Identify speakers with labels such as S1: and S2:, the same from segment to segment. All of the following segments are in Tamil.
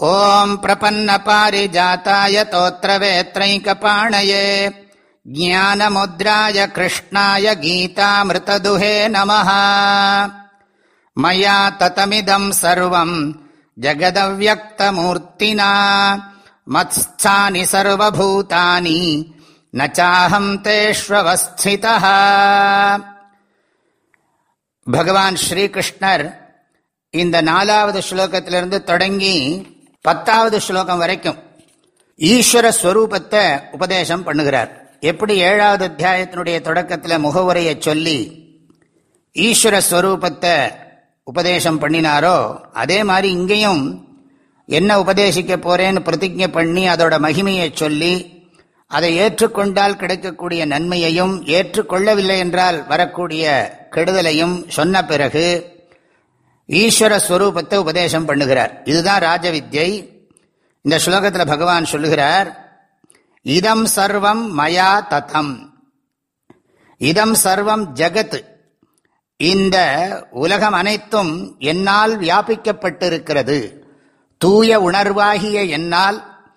S1: ॐ प्रपन्नपारिजाताय तोत्रवेत्रैकपाणये ज्ञानमुद्राय कृष्णाय गीतामृतदुहे नमः मया ततमिदम् सर्वम् जगदव्यक्तमूर्तिना मत्स्थानि सर्वभूतानि न चाहम् तेष्वस्थितः பகவான் ஸ்ரீகிருஷ்ணர் இந்த நாலாவது ஸ்லோகத்திலிருந்து தொடங்கி பத்தாவது ஸ்லோகம் வரைக்கும் ஈஸ்வர ஸ்வரூபத்தை உபதேசம் பண்ணுகிறார். எப்படி ஏழாவது அத்தியாயத்தினுடைய தொடக்கத்தில் முகவுரையை சொல்லி ஈஸ்வர ஸ்வரூபத்தை உபதேசம் பண்ணினாரோ அதே மாதிரி இங்கேயும் என்ன உபதேசிக்க போறேன்னு பிரதிஜை பண்ணி அதோட மகிமையை சொல்லி அதை ஏற்றுக்கொண்டால் கிடைக்கக்கூடிய நன்மையையும் ஏற்றுக்கொள்ளவில்லை என்றால் வரக்கூடிய கெடுதலையும் சொன்ன பிறகு ஈஸ்வர ஸ்வரூபத்தை உபதேசம் பண்ணுகிறார். இதுதான் ராஜவித்யை இந்த ஸ்லோகத்தில் பகவான் சொல்லுகிறார். இதம் சர்வம் மயா ததம். இதம் சர்வம் ஜகத். இந்த உலகம் அனைத்தும் என்னால் வியாபிக்கப்பட்டிருக்கிறது. தூய உணர்வாகிய என்னால்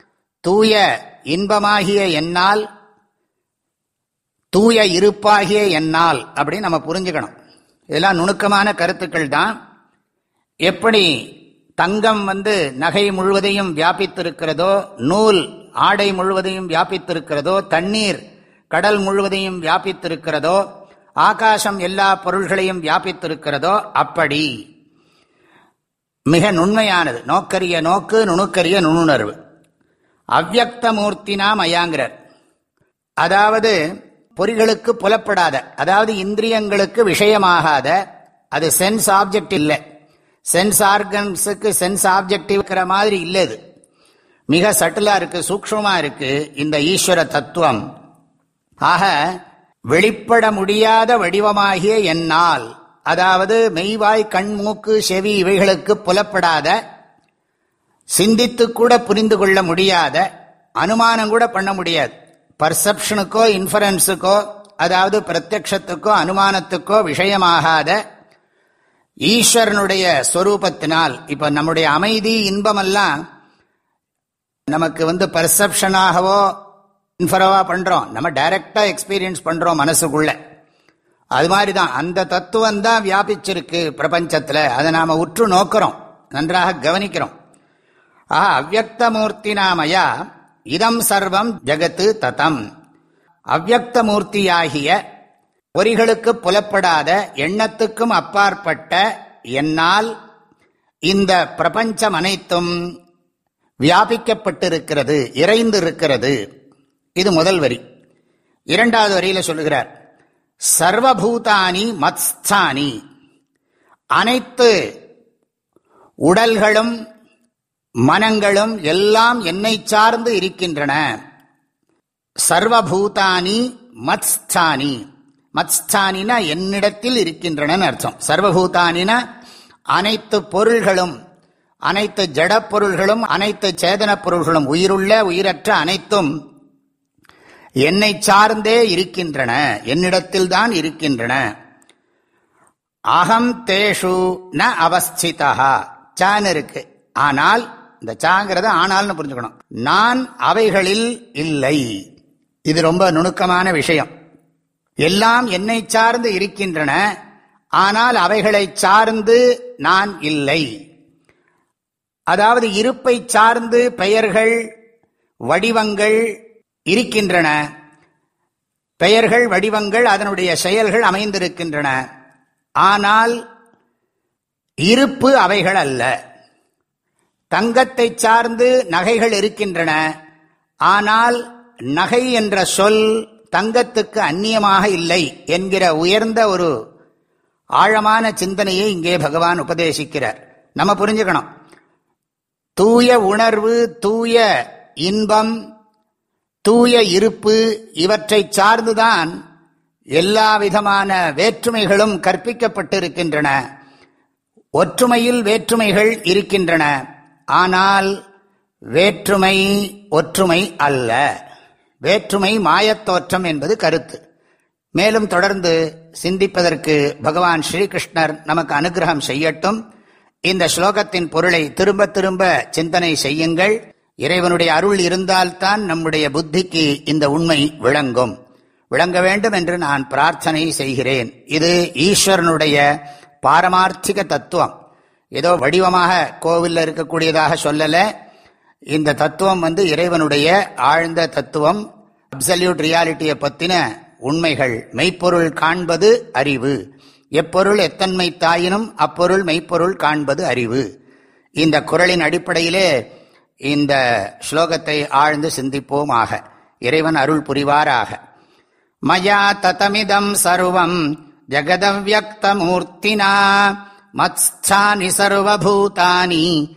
S1: தூய இன்பமாகிய என்னால் தூய இருப்பாகிய என்னால் அப்படின்னு நம்ம புரிஞ்சுக்கணும். இதெல்லாம் நுணுக்கமான கருத்துக்கள் தான் எப்படி தங்கம் வந்து நகை முழுவதையும் வியாபித்திருக்கிறதோ நூல் ஆடை முழுவதையும் வியாபித்திருக்கிறதோ தண்ணீர் கடல் முழுவதையும் வியாபித்திருக்கிறதோ ஆகாசம் எல்லா பொருள்களையும் வியாபித்திருக்கிறதோ அப்படி. மிக நுண்மையானது. நோக்கரிய நோக்கு நுணுக்கரிய நுண்ணுணர்வு அவ்வக்த மூர்த்தினா மயாங்கிறார். அதாவது பொறிகளுக்கு புலப்படாத அதாவது இந்திரியங்களுக்கு விஷயமாகாத அது சென்ஸ் ஆப்ஜெக்ட் இல்லை. சென்ஸ் ஆர்கன்ஸுக்கு சென்ஸ் ஆப்ஜெக்டிவ் இருக்கிற மாதிரி இல்லை இது மிக சட்டிலாக இருக்குது சூக்ஷமாக இருக்குது இந்த ஈஸ்வர தத்துவம். ஆக வெளிப்பட முடியாத வடிவமாகிய என்னால் அதாவது மெய்வாய் கண் மூக்கு செவி இவைகளுக்கு புலப்படாத சிந்தித்து கூட புரிந்து கொள்ள முடியாத அனுமானம் கூட பண்ண முடியாது. பர்செப்ஷனுக்கோ இன்ஃபரன்ஸுக்கோ அதாவது பிரத்யக்ஷத்துக்கோ அனுமானத்துக்கோ விஷயமாகாத ஈஸ்வரனுடைய ஸ்வரூபத்தினால் இப்போ நம்முடைய அமைதி இன்பமெல்லாம் நமக்கு வந்து பர்செப்ஷனாகவோ இன்ஃபரவா பண்ணுறோம் நம்ம டைரெக்டாக எக்ஸ்பீரியன்ஸ் பண்ணுறோம் மனசுக்குள்ள. அது மாதிரி தான் அந்த தத்துவம் தான் வியாபிச்சிருக்கு பிரபஞ்சத்தில். அதை நாம் உற்று நோக்கிறோம். நன்றாக கவனிக்கிறோம். ஆஹா அவ்வக்தமூர்த்தி நாமையா இதம் சர்வம் ஜகத்து தத்தம் அவ்வக்தமூர்த்தியாகிய பொறிகளுக்கு புலப்படாத எண்ணத்துக்கும் அப்பாற்பட்ட என்னால் இந்த பிரபஞ்சம் அனைத்தும் வியாபிக்கப்பட்டிருக்கிறது இறைந்திருக்கிறது. இது முதல் வரி. இரண்டாவது வரியில சொல்லுகிறார் சர்வபூதானி மத்ஸ்தானி. அனைத்து உடல்களும் மனங்களும் எல்லாம் என்னை சார்ந்து இருக்கின்றன. சர்வபூதானி மத்ஸ்தானி. மத்ஸ்தானினா என்னிடத்தில் இருக்கின்றன அர்த்தம். சர்வபூதானின அனைத்து பொருள்களும் அனைத்து ஜட பொருள்களும் அனைத்து சேதன பொருள்களும் உயிருள்ள உயிரற்ற அனைத்தும் என்னை சார்ந்தே இருக்கின்றன என்னிடத்தில் தான் இருக்கின்றன. அகம் தேஷு ந அவஸ்திதா சான் இருக்கு. ஆனால் இந்த சாங்கிறத ஆனால்னு புரிஞ்சுக்கணும். நான் அவைகளில் இல்லை. இது ரொம்ப நுணுக்கமான விஷயம். எல்லாம் என்னை சார்ந்து இருக்கின்றன ஆனால் அவைகளை சார்ந்து நான் இல்லை. அதாவது இருப்பை சார்ந்து பெயர்கள் வடிவங்கள் இருக்கின்றன. பெயர்கள் வடிவங்கள் அதனுடைய செயல்கள் அமைந்திருக்கின்றன. ஆனால் இருப்பு அவைகள் அல்ல. தங்கத்தை சார்ந்து நகைகள் இருக்கின்றன. ஆனால் நகை என்ற சொல் தங்கத்துக்கு அந்நியமாக இல்லை என்கிற உயர்ந்த ஒரு ஆழமான சிந்தனையை இங்கே பகவான் உபதேசிக்கிறார். நம்ம புரிஞ்சுக்கணும். தூய உணர்வு தூய இன்பம் தூய இருப்பு இவற்றை சார்ந்துதான் எல்லா விதமான வேற்றுமைகளும் கற்பிக்கப்பட்டிருக்கின்றன. ஒற்றுமையில் வேற்றுமைகள் இருக்கின்றன. ஆனால் வேற்றுமை ஒற்றுமை அல்ல. வேற்றுமை மாயத்தோற்றம் என்பது கருத்து. மேலும் தொடர்ந்து சிந்திப்பதற்கு பகவான் ஸ்ரீகிருஷ்ணர் நமக்கு அனுகிரகம் செய்யட்டும். இந்த ஸ்லோகத்தின் பொருளை திரும்ப திரும்ப சிந்தனை செய்யுங்கள். இறைவனுடைய அருள் இருந்தால்தான் நம்முடைய புத்திக்கு இந்த உண்மை விளங்கும். விளங்க வேண்டும் என்று நான் பிரார்த்தனை செய்கிறேன். இது ஈஸ்வரனுடைய பாரமார்த்திக தத்துவம். ஏதோ வடிவமாக கோவிலில் இருக்கக்கூடியதாக சொல்லலை. இந்த தத்துவம் வந்து இறைவனுடைய ஆழ்ந்த தத்துவம் அப்சல்யூட் ரியாலிட்டியை பற்றின உண்மைகள். மெய்ப்பொருள் காண்பது அறிவு. எப்பொருள் எத்தன்மை தாயினும் அப்பொருள் மெய்ப்பொருள் காண்பது அறிவு. இந்த குரலின் அடிப்படையிலே இந்த ஸ்லோகத்தை ஆழ்ந்து சிந்திப்போமாக. இறைவன் அருள் புரிவாராக. மயா ததமிதம் சர்வம் ஜெகதவியக்தமூர்த்தினா மத்ஸ்தானி சர்வபூதானி